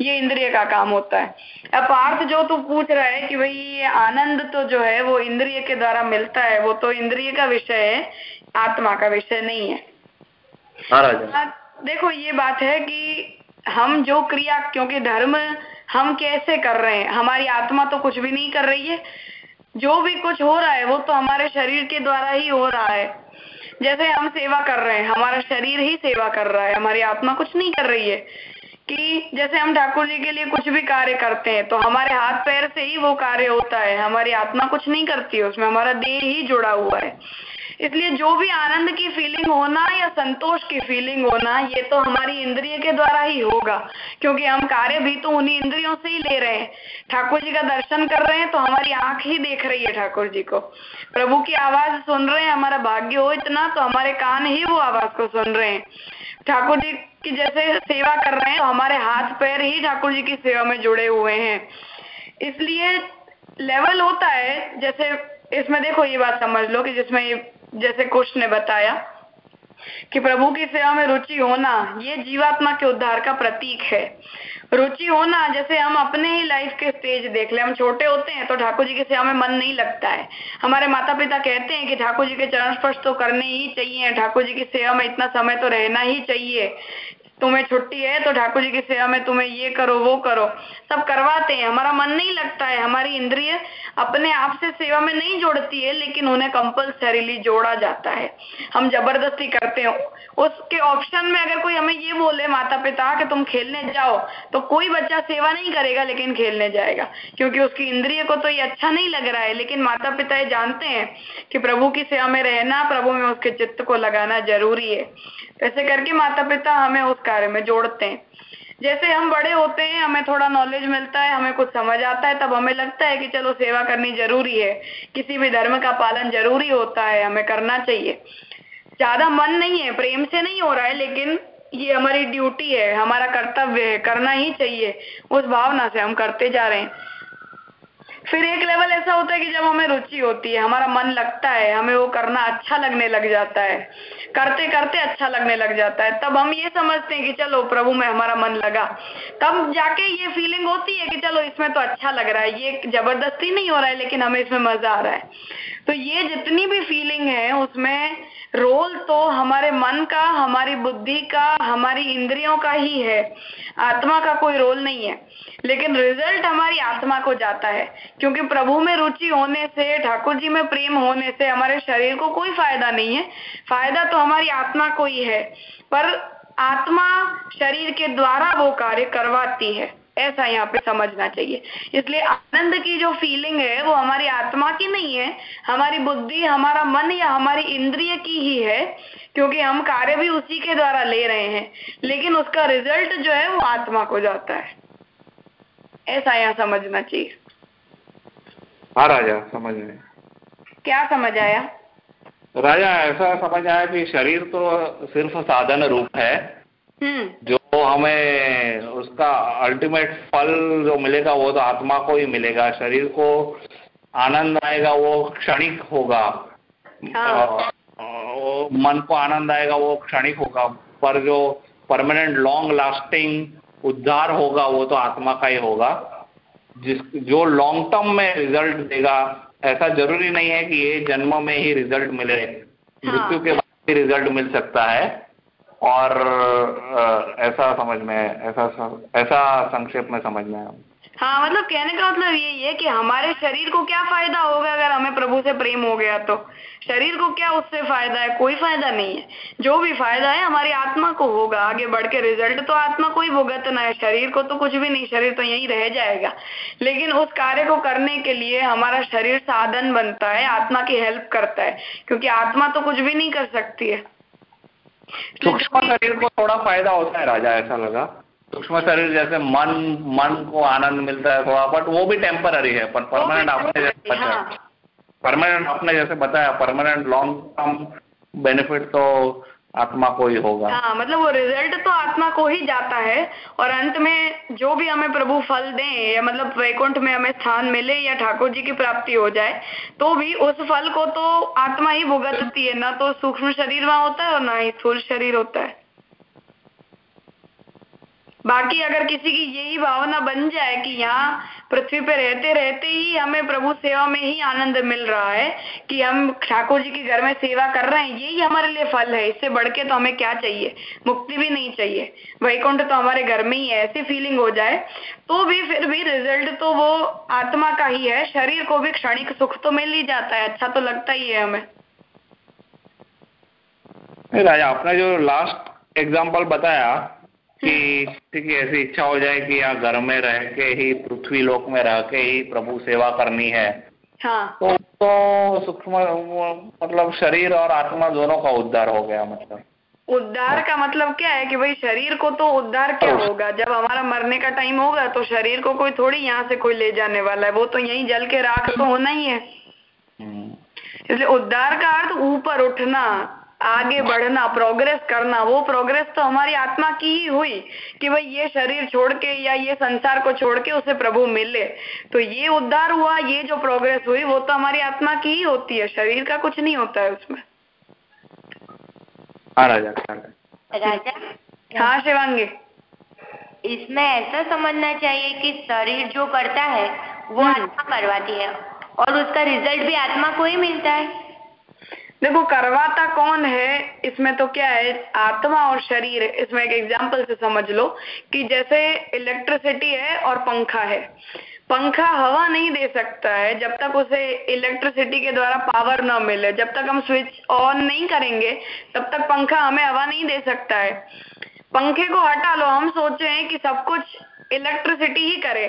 ये इंद्रिय का काम होता है। अब पार्थ जो तू पूछ रहा है कि भाई ये आनंद तो जो है वो इंद्रिय के द्वारा मिलता है वो तो इंद्रिय का विषय है आत्मा का विषय नहीं है। देखो ये बात है कि हम जो क्रिया क्योंकि धर्म हम कैसे कर रहे हैं? हमारी आत्मा तो कुछ भी नहीं कर रही है। जो भी कुछ हो रहा है, वो तो हमारे शरीर के द्वारा ही हो रहा है। जैसे हम सेवा कर रहे हैं, हमारा शरीर ही सेवा कर रहा है, हमारी आत्मा कुछ नहीं कर रही है। कि जैसे हम ठाकुर जी के लिए कुछ भी कार्य करते हैं तो हमारे हाथ पैर से ही वो कार्य होता है। हमारी आत्मा कुछ नहीं करती है उसमें हमारा देह ही जुड़ा हुआ है। इसलिए जो भी आनंद की फीलिंग होना या संतोष की फीलिंग होना, ये तो हमारी इंद्रिय के द्वारा ही होगा। क्योंकि हम कार्य भी तो उन्हीं इंद्रियों से ही ले रहे हैं। ठाकुर जी का दर्शन कर रहे हैं तो हमारी आँख ही देख रही है ठाकुर जी को। प्रभु की आवाज़ सुन रहे हैं, हमारा भाग्य हो इतना तो हमारे कान ही वो आवाज़ को सुन रहे हैं। ठाकुर जी की जैसे सेवा कर रहे हैं तो हमारे हाथ पैर ही ठाकुर जी की सेवा में जुड़े हुए हैं। इसलिए लेवल होता है, जैसे इसमें देखो ये बात समझ लो कि जिसमें जैसे कुश ने बताया कि प्रभु की सेवा में रुचि होना, ये जीवात्मा के उद्धार का प्रतीक है। रुचि होना, जैसे हम अपने ही लाइफ के स्टेज देख ले, हम छोटे होते हैं तो ठाकुर जी की सेवा में मन नहीं लगता है। हमारे माता पिता कहते हैं कि ठाकुर जी के चरण स्पर्श तो करने ही चाहिए, ठाकुर जी की सेवा में इतना समय तो रहना ही चाहिए। तुम्हें छुट्टी है तो ठाकुर जी की सेवा में तुम्हें ये करो, वो करो। सब करवाते हैं। हमारा मन नहीं लगता है। हमारी इंद्रिय अपने आप से सेवा में नहीं जोड़ती है, लेकिन उन्हें कंपल्सरीली जोड़ा जाता है। हम ज़बरदस्ती करते हैं। उसके ऑप्शन में अगर कोई हमें ये बोले माता पिता कि तुम खेलने जाओ तो कोई बच्चा सेवा नहीं करेगा, लेकिन खेलने जाएगा। क्योंकि उसकी इंद्रिय को तो ये अच्छा नहीं लग रहा है, लेकिन माता पिता ये जानते हैं कि प्रभु की सेवा में रहना, प्रभु में उसके चित्त को लगाना ज़रूरी है। ऐसे करके माता पिता हमें उस कार्य में जोड़ते हैं। जैसे हम बड़े होते हैं, हमें थोड़ा नॉलेज मिलता है, हमें कुछ समझ आता है, तब हमें लगता है कि चलो सेवा करनी ज़रूरी है। किसी भी धर्म का पालन ज़रूरी होता है, हमें करना चाहिए। ज़्यादा मन नहीं है, प्रेम से नहीं हो रहा है, लेकिन ये हमारी ड्यूटी है, हमारा कर्तव्य है, करना ही चाहिए। उस भावना से हम करते जा रहे हैं। फिर एक लेवल ऐसा होता है कि जब हमें रुचि होती है, हमारा मन लगता है, हमें वो करना अच्छा लगने लग जाता है, करते करते अच्छा लगने लग जाता है, तब हम ये समझते हैं कि चलो प्रभु में हमारा मन लगा। तब जाके ये फीलिंग होती है कि चलो इसमें तो अच्छा लग रहा है, ये ज़बरदस्ती नहीं हो रहा है, लेकिन हमें इसमें मज़ा आ रहा है। तो ये जितनी भी फीलिंग है, उसमें रोल तो हमारे मन का, हमारी बुद्धि का, हमारी इंद्रियों का ही है। आत्मा का कोई रोल नहीं है। लेकिन रिज़ल्ट हमारी आत्मा को जाता है। क्योंकि प्रभु में रुचि होने से, ठाकुर जी में प्रेम होने से हमारे शरीर को कोई फ़ायदा नहीं है। फ़ायदा तो हमारी आत्मा को ही है। पर आत्मा शरीर के द्वारा वो कार्य करवाती है। ऐसा यहाँ पे समझना चाहिए। इसलिए आनंद की जो फीलिंग है वो हमारी आत्मा की नहीं है हमारी बुद्धि हमारा मन या हमारी इंद्रिय की ही है क्योंकि हम कार्य भी उसी के द्वारा ले रहे हैं। लेकिन उसका रिज़ल्ट जो है वो आत्मा को जाता है। ऐसा यहाँ समझना चाहिए। हाँ राजा समझ में क्या समझ आया? राजा ऐसा समझ आया कि शरीर तो सिर्फ़ साधन रूप है। जो हमें उसका अल्टीमेट फल जो मिलेगा वो तो आत्मा को ही मिलेगा शरीर को आनंद आएगा वो क्षणिक होगा। हाँ। मन को आनंद आएगा वो क्षणिक होगा पर जो परमानेंट लॉन्ग लास्टिंग उद्धार होगा वो तो आत्मा का ही होगा। जिस जो लॉन्ग टर्म में रिज़ल्ट देगा ऐसा ज़रूरी नहीं है कि ये जन्म में ही रिज़ल्ट मिले। मृत्यु हाँ। मृत्यु के बाद ही रिज़ल्ट मिल सकता है। और ऐसा समझ में, ऐसा ऐसा संक्षेप में समझ में आया। हाँ मतलब कहने का मतलब यही है कि हमारे शरीर को क्या फ़ायदा होगा अगर हमें प्रभु से प्रेम हो गया तो? शरीर को क्या उससे फ़ायदा है? कोई फ़ायदा नहीं है। जो भी फ़ायदा है, हमारी आत्मा को होगा। आगे बढ़ के रिज़ल्ट तो आत्मा को ही भुगतना है। शरीर को तो कुछ भी नहीं, शरीर तो यही रह जाएगा। लेकिन उस कार्य को करने के लिए हमारा शरीर साधन बनता है, आत्मा की हेल्प करता है। क्योंकि आत्मा तो कुछ भी नहीं कर सकती है। सूक्ष्म शरीर को थोड़ा फ़ायदा होता है राजा ऐसा लगा। सूक्ष्म शरीर जैसे मन मन को आनंद मिलता है थोड़ा बट वो भी टेम्पररी है पर परमानेंट आपने जैसे बताया। परमानेंट आपने जैसे बताया परमानेंट लॉन्ग टर्म बेनिफिट तो आत्मा को ही होगा। हाँ मतलब वो रिज़ल्ट तो आत्मा को ही जाता है और अंत में जो भी हमें प्रभु फल दें या मतलब वैकुंठ में हमें स्थान मिले या ठाकुर जी की प्राप्ति हो जाए तो भी उस फल को तो आत्मा ही भुगतती है। ना तो सूक्ष्म शरीर वहाँ होता है और ना ही स्थूल शरीर होता है। बाकी अगर किसी की यही भावना बन जाए कि यहाँ पृथ्वी पे रहते रहते ही हमें प्रभु सेवा में ही आनंद मिल रहा है, कि हम ठाकुर जी के घर में सेवा कर रहे हैं, यही हमारे लिए फल है। इससे बढ़ के तो हमें क्या चाहिए? मुक्ति भी नहीं चाहिए। वैकुंठ तो हमारे घर में ही है, ऐसी फीलिंग हो जाए तो भी फिर भी रिज़ल्ट तो वो आत्मा का ही है। शरीर को भी क्षणिक सुख तो मिल ही जाता है अच्छा तो लगता ही है हमें। राजा, आपने जो लास्ट एग्ज़ाम्पल बताया कि ठीक है ऐसी इच्छा हो जाए कि यहाँ घर में रह के ही पृथ्वी लोक में रह के ही प्रभु सेवा करनी है। हाँ। तो तो सूक्ष्म मतलब शरीर और आत्मा दोनों का उद्धार हो गया मतलब। उद्धार का मतलब क्या है कि भाई शरीर को तो उद्धार क्या होगा? जब हमारा मरने का टाइम होगा तो शरीर को कोई थोड़ी यहाँ से कोई ले जाने वाला है। वो तो यही जल के राख तो होना ही है। हम्म। इसलिए उद्धार का अर्थ ऊपर उठना। आगे बढ़ना प्रोग्रेस करना वो प्रोग्रेस तो हमारी आत्मा की ही हुई कि भाई ये शरीर छोड़ के या ये संसार को छोड़ के उसे प्रभु मिले। तो ये उद्धार हुआ ये जो प्रोग्रेस हुई वो तो हमारी आत्मा की ही होती है। शरीर का कुछ नहीं होता है उसमें। हाँ राजा राजा। हाँ शिवांगी। इसमें ऐसा समझना चाहिए कि शरीर जो करता है वो हम्म। आत्मा करवाती है। और उसका रिज़ल्ट भी आत्मा को ही मिलता है। देखो, करवाता कौन है? इसमें तो क्या है? आत्मा और शरीर। इसमें एक एग्जांपल से समझ लो कि जैसे इलेक्ट्रिसिटी है और पंखा है। पंखा हवा नहीं दे सकता है जब तक उसे इलेक्ट्रिसिटी के द्वारा पावर न मिले। जब तक हम स्विच ऑन नहीं करेंगे, तब तक पंखा हमें हवा नहीं दे सकता है। पंखे को हटा लो। हम सोचे हैं कि सब कुछ इलेक्ट्रिसिटी ही करे।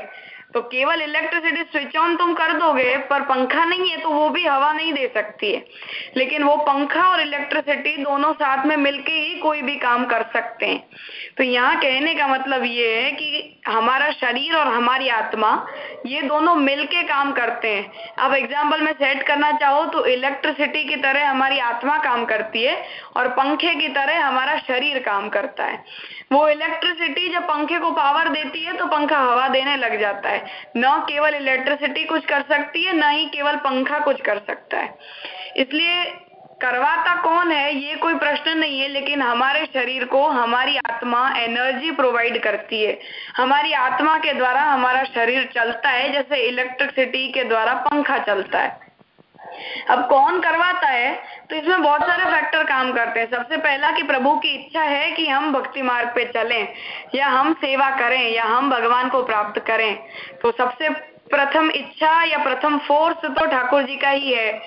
तो केवल इलेक्ट्रिसिटी स्विच ऑन तुम कर दोगे, पर पंखा नहीं है तो वो भी हवा नहीं दे सकती है। लेकिन वो पंखा और इलेक्ट्रिसिटी दोनों साथ में मिलके ही कोई भी काम कर सकते हैं। तो यहाँ कहने का मतलब ये है कि हमारा शरीर और हमारी आत्मा, ये दोनों मिलके काम करते हैं। अब एग्ज़ाम्पल में सेट करना चाहो तो इलेक्ट्रिसिटी की तरह हमारी आत्मा काम करती है, और पंखे की तरह हमारा शरीर काम करता है। वो इलेक्ट्रिसिटी जब पंखे को पावर देती है तो पंखा हवा देने लग जाता है। न केवल इलेक्ट्रिसिटी कुछ कर सकती है, न ही केवल पंखा कुछ कर सकता है। इसलिए करवाता कौन है, ये कोई प्रश्न नहीं है, लेकिन हमारे शरीर को हमारी आत्मा एनर्जी प्रोवाइड करती है। हमारी आत्मा के द्वारा हमारा शरीर चलता है, जैसे इलेक्ट्रिसिटी के द्वारा पंखा चलता है। अब कौन करवाता है? तो इसमें बहुत सारे फैक्टर काम करते हैं। सबसे पहला कि प्रभु की इच्छा है कि हम भक्ति मार्ग पे चलें, या हम सेवा करें, या हम भगवान को प्राप्त करें। तो सबसे प्रथम इच्छा या प्रथम फोर्स तो ठाकुर जी का ही है।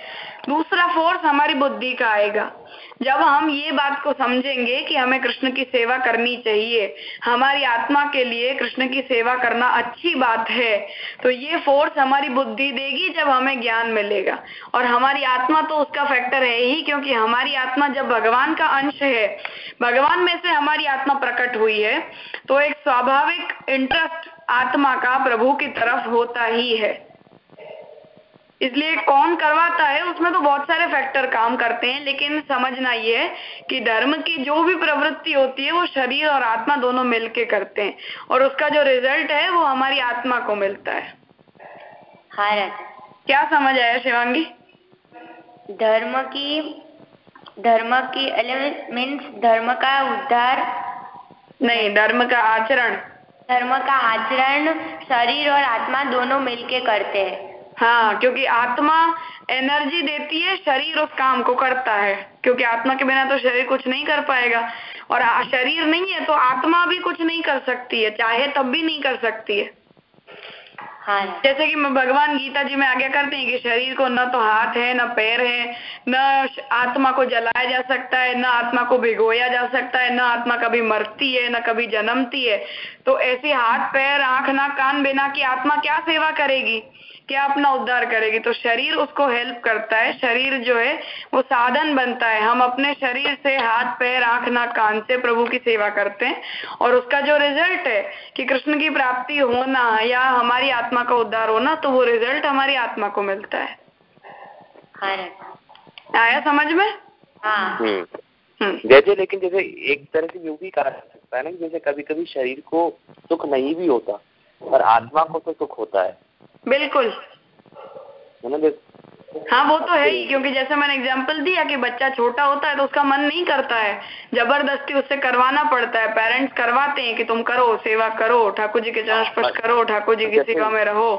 दूसरा फोर्स हमारी बुद्धि का आएगा। जब हम ये बात को समझेंगे कि हमें कृष्ण की सेवा करनी चाहिए, हमारी आत्मा के लिए कृष्ण की सेवा करना अच्छी बात है तो ये फोर्स हमारी बुद्धि देगी जब हमें ज्ञान मिलेगा। और हमारी आत्मा तो उसका फैक्टर है ही, क्योंकि हमारी आत्मा जब भगवान का अंश है, भगवान में से हमारी आत्मा प्रकट हुई है तो एक स्वाभाविक इंटरेस्ट आत्मा का प्रभु की तरफ़ होता ही है। इसलिए कौन करवाता है उसमें तो बहुत सारे फैक्टर काम करते हैं लेकिन समझना ये है कि धर्म की जो भी प्रवृत्ति होती है वो शरीर और आत्मा दोनों मिलके करते हैं। और उसका जो रिज़ल्ट है वो हमारी आत्मा को मिलता है। हाँ क्या समझ आया शिवांगी? धर्म की धर्म की मीन्स धर्म का उद्धार। नहीं धर्म का आचरण। धर्म का आचरण शरीर और आत्मा दोनों मिलके करते हैं। हाँ क्योंकि आत्मा एनर्जी देती है शरीर उस काम को करता है। क्योंकि आत्मा के बिना तो शरीर कुछ नहीं कर पाएगा। और शरीर नहीं है तो आत्मा भी कुछ नहीं कर सकती है चाहे तब भी नहीं कर सकती है। हाँ। जैसे कि भगवान गीता जी में आज्ञा करते हैं कि शरीर को न तो हाथ है न पैर है न आत्मा को जलाया जा सकता है न आत्मा को भिगोया जा सकता है न आत्मा कभी मरती है न कभी जन्मती है। तो ऐसे हाथ पैर आँख ना कान बिना की आत्मा क्या सेवा करेगी? क्या अपना उद्धार करेगी? तो शरीर उसको हेल्प करता है। शरीर जो है वो साधन बनता है। हम अपने शरीर से हाथ पैर आँख नाक कान से प्रभु की सेवा करते हैं। और उसका जो रिज़ल्ट है कि कृष्ण की प्राप्ति होना या हमारी आत्मा का उद्धार होना तो वो रिज़ल्ट हमारी आत्मा को मिलता है। आया समझ में? हाँ। हम्म। हम्म। जैसे लेकिन जैसे एक तरह से यूँ भी कहा जा सकता है ना जैसे कभी कभी शरीर को सुख नहीं भी होता पर आत्मा को तो सुख होता है। बिल्कुल। हाँ वो तो है ही क्योंकि जैसे मैंने एग्ज़ाम्पल दिया कि बच्चा छोटा होता है तो उसका मन नहीं करता है। ज़बरदस्ती उससे करवाना पड़ता है। पेरेंट्स करवाते हैं कि तुम करो सेवा करो ठाकुर जी के चरण स्पर्श करो ठाकुर जी की सेवा में रहो।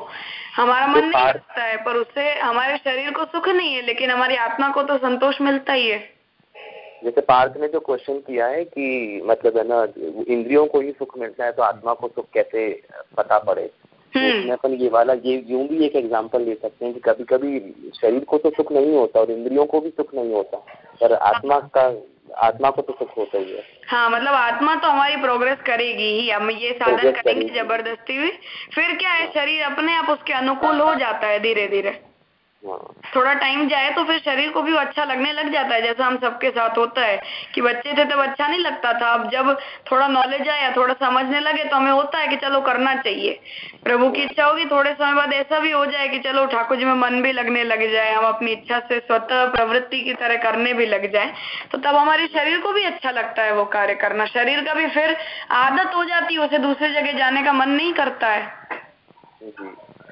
हमारा मन नहीं करता है पर उससे हमारे शरीर को सुख नहीं है लेकिन हमारी आत्मा को तो संतोष मिलता ही है। जैसे पार्थ ने जो क्वेश्चन किया है कि मतलब है ना इंद्रियों को ही सुख मिलता है तो आत्मा को सुख कैसे पता पड़े? उसमें हम्म। अपन ये वाला ये यूँ भी एक एग्जांपल ले सकते हैं कि कभी कभी शरीर को तो सुख नहीं होता और इंद्रियों को भी सुख नहीं होता पर आत्मा का आत्मा को तो सुख होता ही है। हाँ मतलब आत्मा तो हमारी प्रोग्रेस करेगी ही हम ये साधन करेंगे ज़बरदस्ती भी फिर क्या है शरीर अपने आप उसके अनुकूल हो जाता है धीरे धीरे थोड़ा टाइम जाए तो फिर शरीर को भी अच्छा लगने लग जाता है जैसा हम सबके साथ होता है कि बच्चे थे तब अच्छा नहीं लगता था। अब जब थोड़ा नॉलेज आया थोड़ा समझने लगे तो हमें होता है कि चलो करना चाहिए। प्रभु की इच्छा होगी थोड़े समय बाद ऐसा भी हो जाए कि चलो ठाकुर जी में मन भी लगने लग जाए हम अपनी इच्छा से स्वतः प्रवृत्ति की तरह करने भी लग जाए तो तब हमारे शरीर को भी अच्छा लगता है वो कार्य करना। शरीर का भी फिर आदत हो जाती है उसे दूसरी जगह जाने का मन नहीं करता है।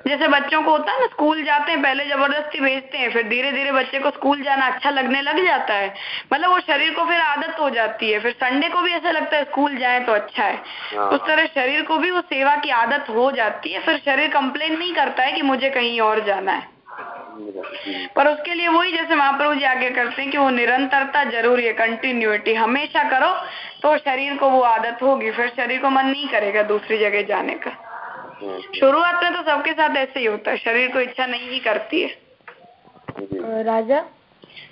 जैसे बच्चों को होता है ना स्कूल जाते हैं पहले ज़बरदस्ती भेजते हैं फिर धीरे धीरे बच्चे को स्कूल जाना अच्छा लगने लग जाता है। मतलब वो शरीर को फिर आदत हो जाती है फिर संडे को भी ऐसा लगता है स्कूल जाए तो अच्छा है। हाँ। उस तरह शरीर को भी वो सेवा की आदत हो जाती है फिर शरीर कंप्लेन नहीं करता है कि मुझे कहीं और जाना है। पर उसके लिए वही जैसे महाप्रभु जी आगे करते हैं कि वो निरंतरता ज़रूरी है कंटिन्यूटी हमेशा करो तो शरीर को वो आदत होगी फिर शरीर को मन नहीं करेगा दूसरी जगह जाने का। शुरुआत में तो सबके साथ ऐसे ही होता है शरीर को इच्छा नहीं ही करती है। राजा?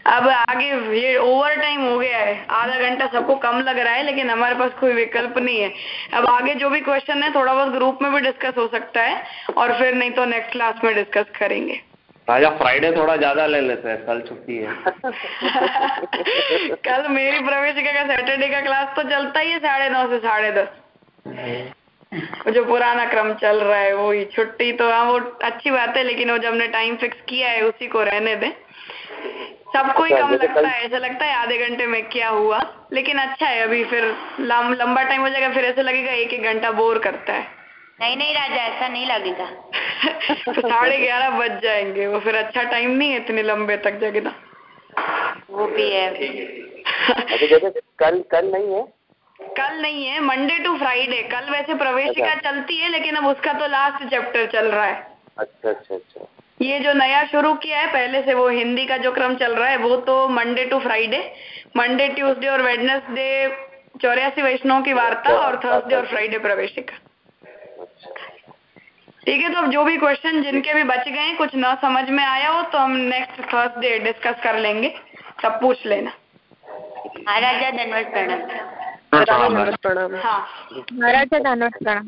अब आगे ये ओवर टाइम हो गया है आधा घंटा सबको कम लग रहा है लेकिन हमारे पास कोई विकल्प नहीं है। अब आगे जो भी क्वेश्चन है थोड़ा बहुत ग्रुप में भी डिस्कस हो सकता है और फिर नहीं तो नेक्स्ट क्लास में डिस्कस करेंगे। राजा फ्राइडे थोड़ा ज़्यादा ले लेते हैं कल छुट्टी है। कल मेरी प्रवेशिका का सैटरडे का क्लास तो चलता ही है साढ़े नौ से साढ़े दस। जो पुराना क्रम चल रहा है वो ही। छुट्टी तो हाँ वो अच्छी बात है लेकिन वो जब हमने टाइम फिक्स किया है उसी को रहने दें। सबको ही अच्छा, कम लगता है ऐसा लगता है आधे घंटे में क्या हुआ लेकिन अच्छा है अभी फिर लम, लंबा टाइम हो जाएगा फिर ऐसा लगेगा एक एक घंटा बोर करता है। नहीं नहीं राजा ऐसा नहीं लगेगा। तो साढ़े ग्यारह बज जाएँगे वो फिर अच्छा टाइम नहीं है इतने लंबे तक जगना वो भी है। कल कल नहीं है कल नहीं है मंडे टू फ्राइडे कल वैसे प्रवेशिका अच्छा। चलती है लेकिन अब उसका तो लास्ट चैप्टर चल रहा है। अच्छा अच्छा अच्छा। ये जो नया शुरू किया है पहले से वो हिंदी का जो क्रम चल रहा है वो तो Monday to Friday Monday Tuesday और वेडनेसडे चौरासी वैष्णव की वार्ता अच्छा, और थर्सडे और फ्राइडे प्रवेशिका। ठीक है तो अब जो भी क्वेश्चन जिनके भी बच गए कुछ ना समझ में आया हो तो हम नेक्स्ट थर्सडे डिस्कस कर लेंगे। सब पूछ लेना। महाराजा धन्यवाद प्रणाम મહારાજા ધનુષ પ્રણામ